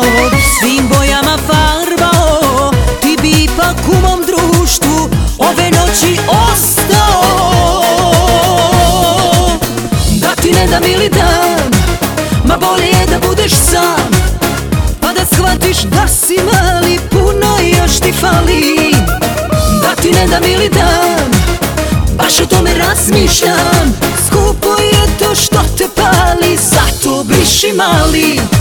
trebao Svim bojama farbao Ti bi ipak u mom društvu Ove noći ostao. Da ti ne dam ili dam Ma bolje je da budeš sam. Pa da shvatiš da si mali Puno još ti fali. Da ti ne dam ili dam Baš o tome razmišljam. Skupo je to što te pali Zato briši mali.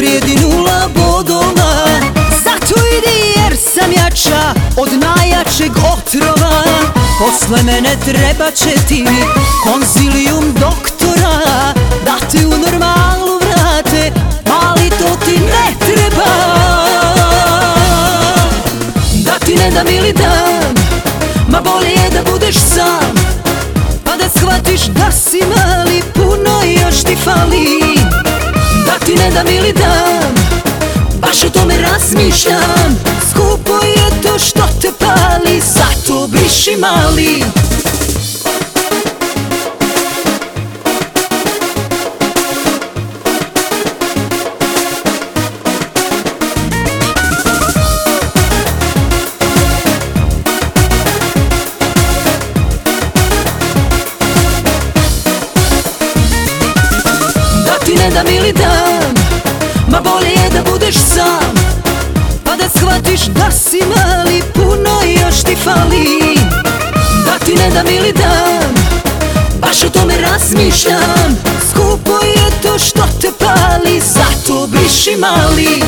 Vrijedi nula bodova. Zato idi jer sam jača od najjačeg otrova. Posle mene treba će ti konzilium doktora Da te u normalu vrate, ali to ti ne treba. Da ti ne dam ili dam, ma bolje je da budeš sam Pa da shvatiš da si mali, puno još ti fali Da ti ne dam ili dam, baš o tome razmišljam. Skupo je to što te pali, zato briši mali. Da dam ili dam razmišljam. Skupo je to što te pali Zato briši mali